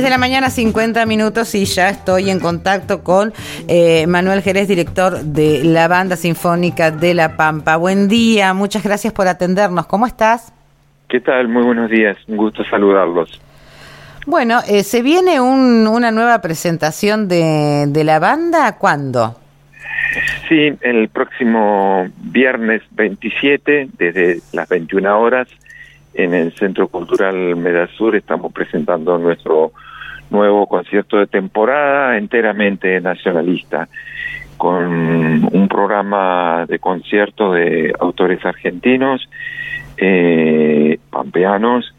10 de la mañana, 50 minutos y ya estoy en contacto con eh, Manuel Jerez, director de la Banda Sinfónica de La Pampa. Buen día, muchas gracias por atendernos. ¿Cómo estás? ¿Qué tal? Muy buenos días, un gusto saludarlos. Bueno, eh, ¿se viene una nueva presentación de, de la banda? ¿Cuándo? Sí, el próximo viernes 27, desde las 21 horas, en el Centro Cultural Medasur estamos presentando nuestro nuevo concierto de temporada enteramente nacionalista, con un programa de concierto de autores argentinos, eh, pampeanos,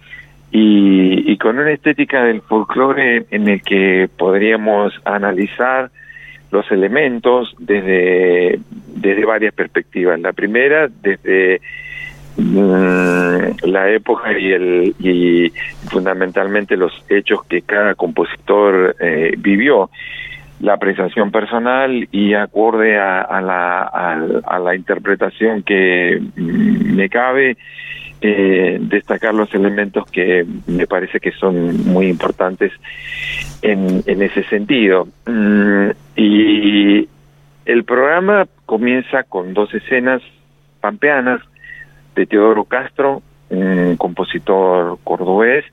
y, y, con una estética del folclore en el que podríamos analizar los elementos desde, desde varias perspectivas. La primera, desde la época y el y fundamentalmente los hechos que cada compositor eh, vivió. La apreciación personal y acorde a, la, a, la interpretación que mm, me cabe eh, destacar los elementos que me parece que son muy importantes en, en ese sentido. Mm, y el programa comienza con dos escenas pampeanas de Teodoro Castro, un compositor cordobés,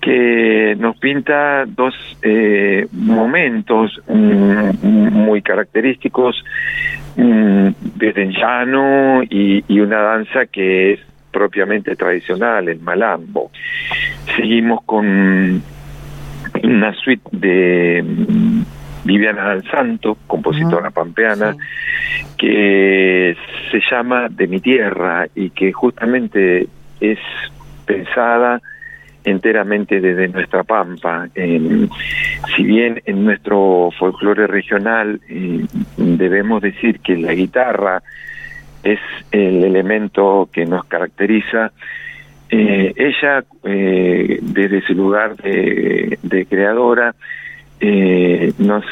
que nos pinta dos eh, momentos mm, muy característicos mm, desde llano y, y, una danza que es propiamente tradicional, el malambo. Seguimos con una suite de Viviana Al Santo, compositora pampeana, que se llama De mi tierra y que justamente es pensada enteramente desde nuestra pampa. si bien en nuestro folclore regional eh, debemos decir que la guitarra es el elemento que nos caracteriza, eh, ella eh, desde su lugar de, de creadora eh, nos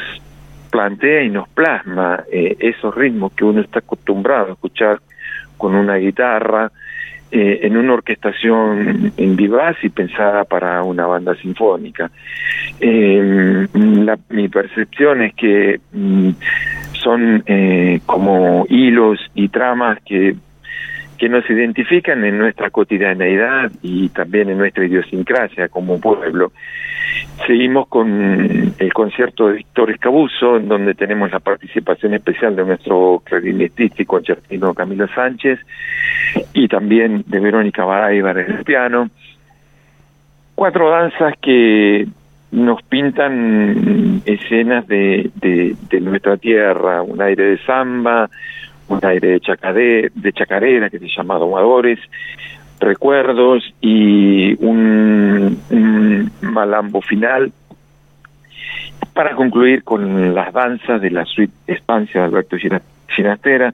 plantea y nos plasma eh, esos ritmos que uno está acostumbrado a escuchar con una guitarra, eh, en una orquestación en vivaz y pensada para una banda sinfónica. Eh, la, mi percepción es que mm, son eh, como hilos y tramas que que nos identifican en nuestra cotidianeidad y también en nuestra idiosincrasia como pueblo. Seguimos con el concierto de Víctor Escabuso, en donde tenemos la participación especial de nuestro clarinetista y Camilo Sánchez, y también de Verónica Baraybar en el piano. Cuatro danzas que nos pintan escenas de, de nuestra tierra, un aire de samba, un aire de, de chacarera que se llama Domadores, recuerdos y un, malambo final. Para concluir con las danzas de la suite Espancia de Alberto Ginastera,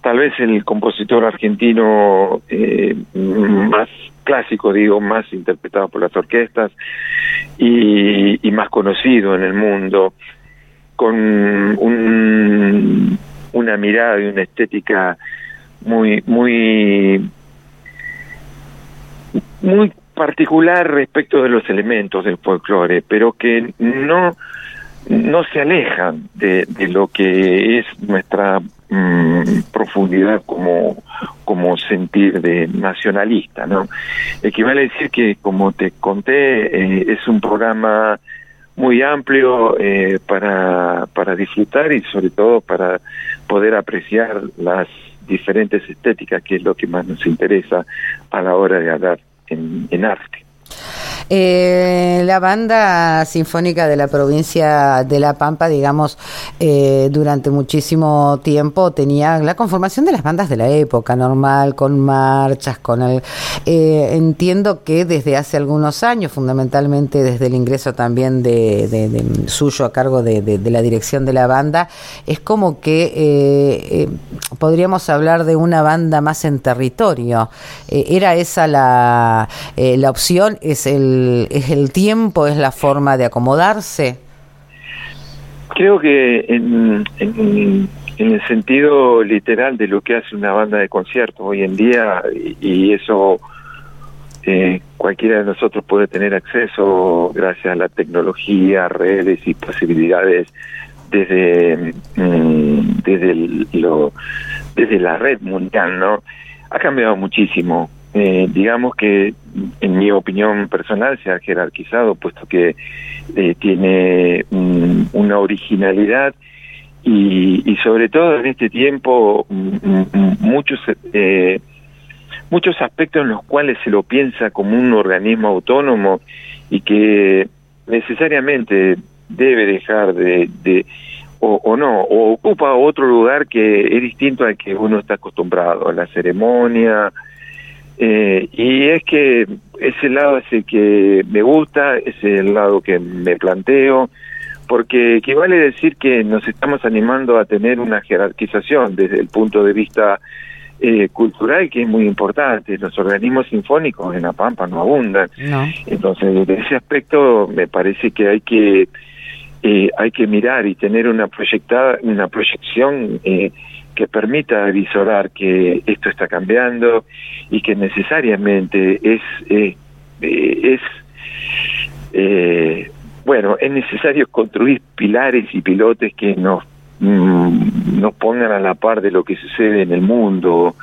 tal vez el compositor argentino eh, más clásico, digo, más interpretado por las orquestas y más conocido en el mundo, con un una mirada y una estética muy muy muy particular respecto de los elementos del folclore, pero que no no se alejan de, lo que es nuestra mm, profundidad como como sentir de nacionalista, ¿no? Equivale a decir que, como te conté, eh, es un programa muy amplio eh, para, para disfrutar y sobre todo para poder apreciar las diferentes estéticas, que es lo que más nos interesa a la hora de hablar en, en arte. Eh, la banda sinfónica de la provincia de La Pampa, digamos, eh, durante muchísimo tiempo tenía la conformación de las bandas de la época normal, con marchas, con el... Eh, entiendo que desde hace algunos años, fundamentalmente desde el ingreso también de, de, suyo a cargo de, de, la dirección de la banda, es como que eh, eh, podríamos hablar de una banda más en territorio. Eh, ¿Era esa la, la opción? ¿Es el es el tiempo, es la forma de acomodarse? Creo que en, en, el sentido literal de lo que hace una banda de concierto hoy en día, y, eso eh, cualquiera de nosotros puede tener acceso gracias a la tecnología, redes y posibilidades desde mm, desde desde la red mundial, ¿no? Ha cambiado muchísimo. Eh, digamos que en mi opinión personal se ha jerarquizado puesto que eh, tiene una originalidad y, y, sobre todo en este tiempo muchos eh, muchos aspectos en los cuales se lo piensa como un organismo autónomo y que necesariamente debe dejar de, o, no, o ocupa otro lugar que es distinto al que uno está acostumbrado, a la ceremonia, eh, y es que ese lado es el que me gusta, es el lado que me planteo, porque equivale decir que nos estamos animando a tener una jerarquización desde el punto de vista eh, cultural que es muy importante. Los organismos sinfónicos en La Pampa no abundan. Entonces, desde ese aspecto me parece que hay que eh, hay que mirar y tener una proyectada una proyección eh, que permita visorar que esto está cambiando y que necesariamente es eh, es eh, bueno es necesario construir pilares y pilotes que nos Mm, nos pongan a la par de lo que sucede en el mundo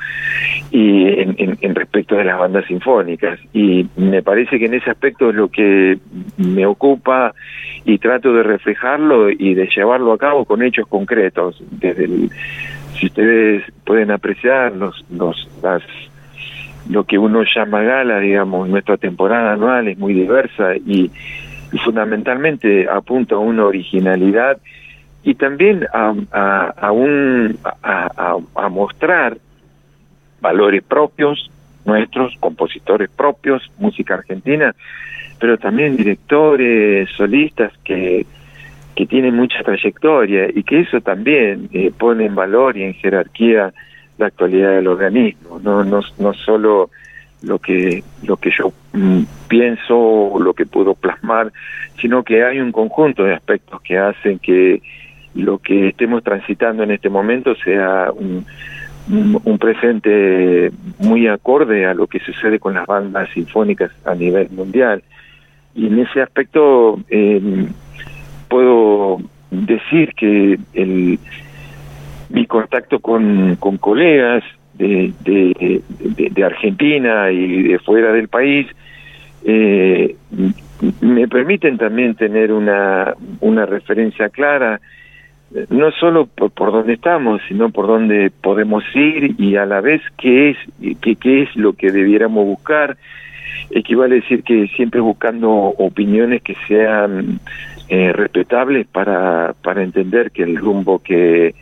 y en, respecto de las bandas sinfónicas. Y me parece que en ese aspecto es lo que me ocupa y trato de reflejarlo y de llevarlo a cabo con hechos concretos desde el, si ustedes pueden apreciar los los las lo que uno llama gala digamos nuestra temporada anual es muy diversa y, fundamentalmente apunta a una originalidad y también a, a, un, a, a, mostrar valores propios nuestros, compositores propios, música argentina, pero también directores, solistas que, que tienen mucha trayectoria y que eso también eh, pone en valor y en jerarquía la actualidad del organismo, no, no, no solo lo que lo que yo mm, pienso lo que puedo plasmar, sino que hay un conjunto de aspectos que hacen que lo que estemos transitando en este momento sea un, un, presente muy acorde a lo que sucede con las bandas sinfónicas a nivel mundial. Y en ese aspecto eh, puedo decir que el, mi contacto con, con colegas de, de, Argentina y de fuera del país eh, me permiten también tener una, una referencia clara no solo por, por dónde estamos, sino por dónde podemos ir y a la vez qué es, qué, qué es lo que debiéramos buscar. Equivale a decir que siempre buscando opiniones que sean eh, respetables para, para entender que el rumbo que,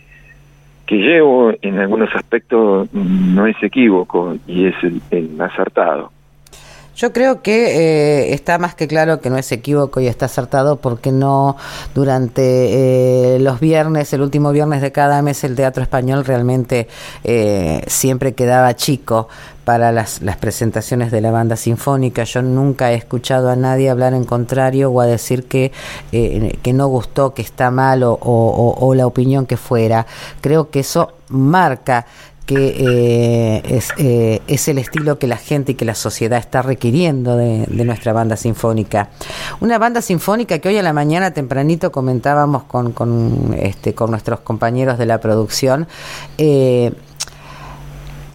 que llevo en algunos aspectos no es equívoco y es el, el acertado. Yo creo que eh, está más que claro que no es equívoco y está acertado porque no durante eh, los viernes, el último viernes de cada mes, el teatro español realmente eh, siempre quedaba chico para las, las, presentaciones de la banda sinfónica. Yo nunca he escuchado a nadie hablar en contrario o a decir que, que no gustó, que está mal o, o la opinión que fuera. Creo que eso marca que eh, es, eh, es, el estilo que la gente y que la sociedad está requiriendo de, nuestra banda sinfónica. Una banda sinfónica que hoy a la mañana tempranito comentábamos con, con, este, con nuestros compañeros de la producción. Eh,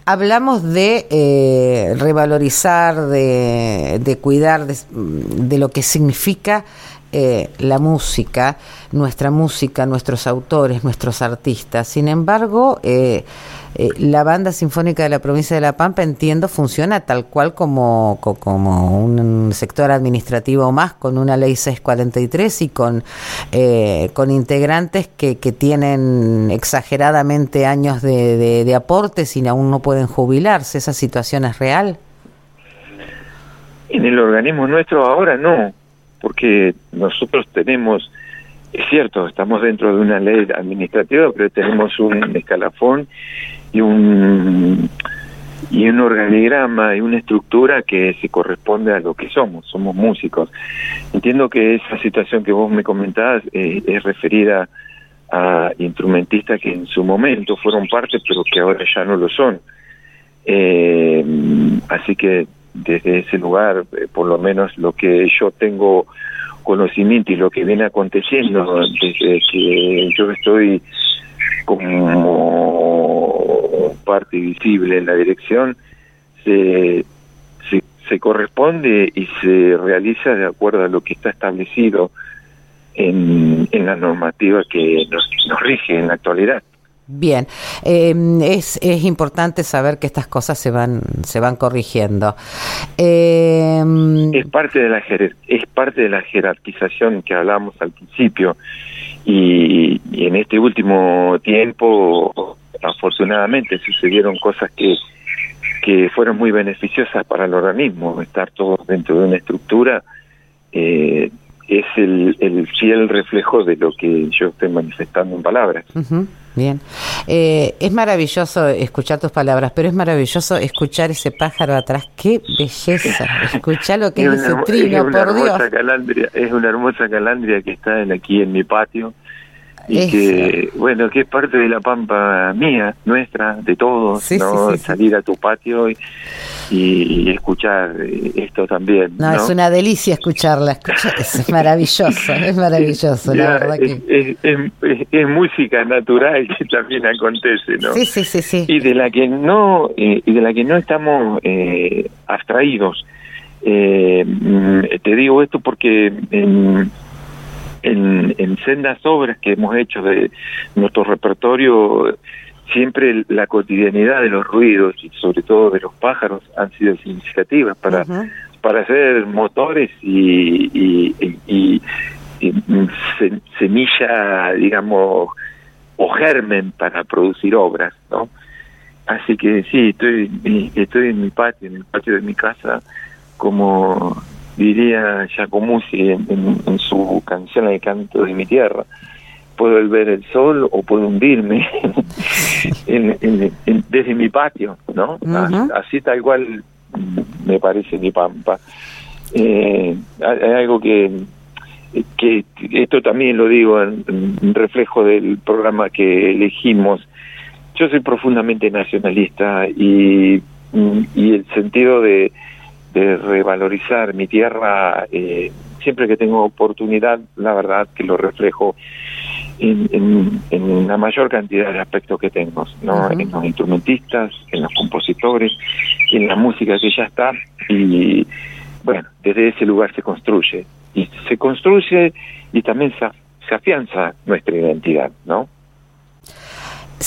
hablamos de revalorizar, de, de cuidar de, lo que significa la música, nuestra música, nuestros autores, nuestros artistas. Sin embargo, eh, la banda sinfónica de la provincia de La Pampa, entiendo, funciona tal cual como, como un sector administrativo más, con una ley 643 y con, eh, con integrantes que, que tienen exageradamente años de, de, aportes y aún no pueden jubilarse. ¿Esa situación es real? En el organismo nuestro ahora no, porque nosotros tenemos es cierto, estamos dentro de una ley administrativa, pero tenemos un escalafón y un y un organigrama y una estructura que se corresponde a lo que somos, somos músicos. Entiendo que esa situación que vos me comentabas eh, es referida a instrumentistas que en su momento fueron parte, pero que ahora ya no lo son. Eh, así que desde ese lugar, eh, por lo menos lo que yo tengo conocimiento y lo que viene aconteciendo desde que yo estoy como parte visible en la dirección, se, se, corresponde y se realiza de acuerdo a lo que está establecido en, en la normativa que nos, nos rige en la actualidad. Bien, eh, es, es importante saber que estas cosas se van se van corrigiendo. Eh, es parte de la es parte de la jerarquización que hablamos al principio y, y en este último tiempo afortunadamente sucedieron cosas que que fueron muy beneficiosas para el organismo estar todos dentro de una estructura eh, es el, el, fiel reflejo de lo que yo estoy manifestando en palabras. Uh -huh, bien. Eh, es maravilloso escuchar tus palabras, pero es maravilloso escuchar ese pájaro atrás. ¡Qué belleza! Escuchar lo que es, es ese trino, es por Dios. Calandria, es una hermosa calandria que está en, aquí en mi patio y que bueno que es parte de la pampa mía nuestra de todos sí, no sí, sí, salir a tu patio y, y, escuchar esto también no, no, es una delicia escucharla escuchar, es maravilloso es maravilloso ya, la verdad es, que es, es, es, música natural que también acontece no sí sí sí sí. Y de la que no eh, y de la que no estamos eh, abstraídos. Eh, te digo esto porque en, en, en sendas obras que hemos hecho de nuestro repertorio, siempre la cotidianidad de los ruidos y sobre todo de los pájaros han sido significativas para, uh -huh. para ser motores y, y, y, y se, semilla, digamos, o germen para producir obras, ¿no? Así que sí, estoy, estoy en mi patio, en el patio de mi casa, como diría Giacomuzzi en, en, en, su canción El canto de mi tierra. Puedo ver el sol o puedo hundirme en, desde mi patio, ¿no? Uh -huh. Así tal cual me parece mi pampa. Eh, hay algo que que esto también lo digo en, en reflejo del programa que elegimos. Yo soy profundamente nacionalista y, y el sentido de de revalorizar mi tierra, eh, siempre que tengo oportunidad, la verdad que lo reflejo en, en, en la mayor cantidad de aspectos que tengo, ¿no? Uh -huh. en los instrumentistas, en los compositores, en la música que ya está, y bueno, desde ese lugar se construye, y se construye y también se, se afianza nuestra identidad, ¿no?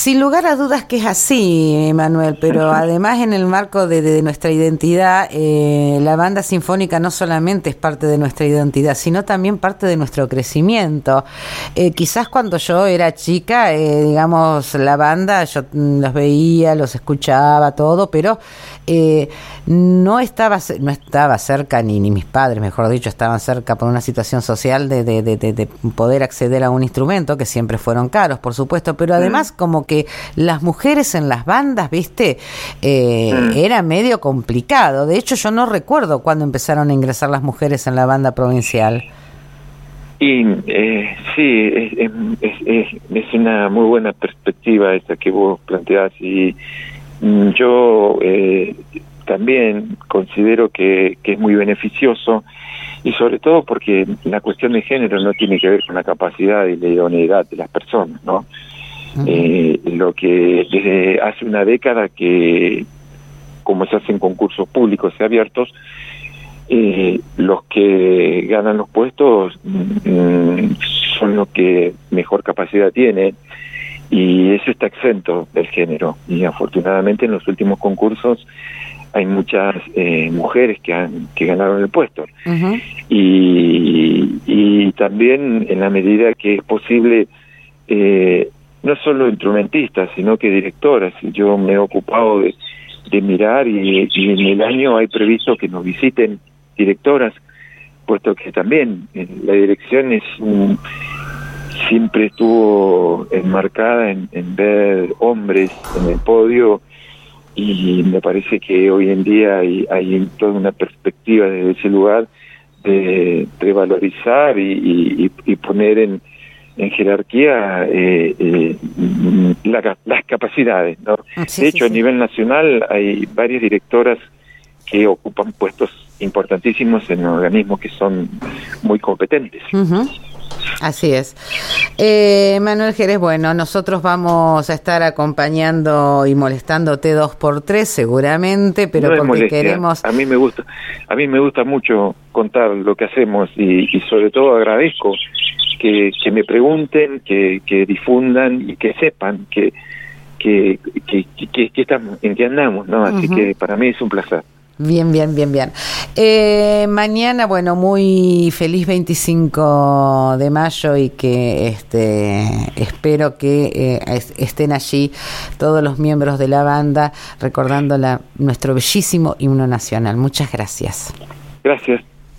Sin lugar a dudas que es así, Manuel, pero además en el marco de, de nuestra identidad, eh, la banda sinfónica no solamente es parte de nuestra identidad, sino también parte de nuestro crecimiento. Eh, quizás cuando yo era chica, eh, digamos, la banda, yo los veía, los escuchaba, todo, pero eh, no estaba no estaba cerca, ni, ni mis padres, mejor dicho, estaban cerca por una situación social de, de, de, de poder acceder a un instrumento, que siempre fueron caros, por supuesto, pero además mm. como que las mujeres en las bandas, viste, eh, mm. era medio complicado. De hecho, yo no recuerdo cuándo empezaron a ingresar las mujeres en la banda provincial. Y eh, sí, es, es, es, una muy buena perspectiva esta que vos planteás y yo eh, también considero que, que es muy beneficioso y sobre todo porque la cuestión de género no tiene que ver con la capacidad y la idoneidad de las personas, ¿no? Eh, lo que desde hace una década que, como se hacen concursos públicos y abiertos, eh, los que ganan los puestos mm, son los que mejor capacidad tienen y eso está exento del género. Y afortunadamente en los últimos concursos hay muchas eh, mujeres que han que ganaron el puesto uh -huh. y, y también en la medida que es posible eh, no solo instrumentistas, sino que directoras. Yo me he ocupado de, de mirar y, y, en el año hay previsto que nos visiten directoras, puesto que también la dirección es un, siempre estuvo enmarcada en, en ver hombres en el podio y me parece que hoy en día hay, hay toda una perspectiva desde ese lugar de, de valorizar y, y, y poner en, en jerarquía eh, eh, la, las capacidades. ¿no? Sí, de hecho, sí, a nivel nacional hay varias directoras que ocupan puestos importantísimos en organismos que son muy competentes. Así es. Eh, Manuel Jerez, bueno, nosotros vamos a estar acompañando y molestándote dos por tres seguramente, pero porque queremos... A mí me gusta, a mí me gusta mucho contar lo que hacemos y, sobre todo agradezco que, me pregunten, que, difundan y que sepan que que, que, que, estamos, en qué andamos, ¿no? Así que para mí es un placer. Bien, bien, bien, bien. Eh, mañana, bueno, muy feliz 25 de mayo y que este, espero que eh, estén allí todos los miembros de la banda recordando la, nuestro bellísimo himno nacional. Muchas gracias. Gracias.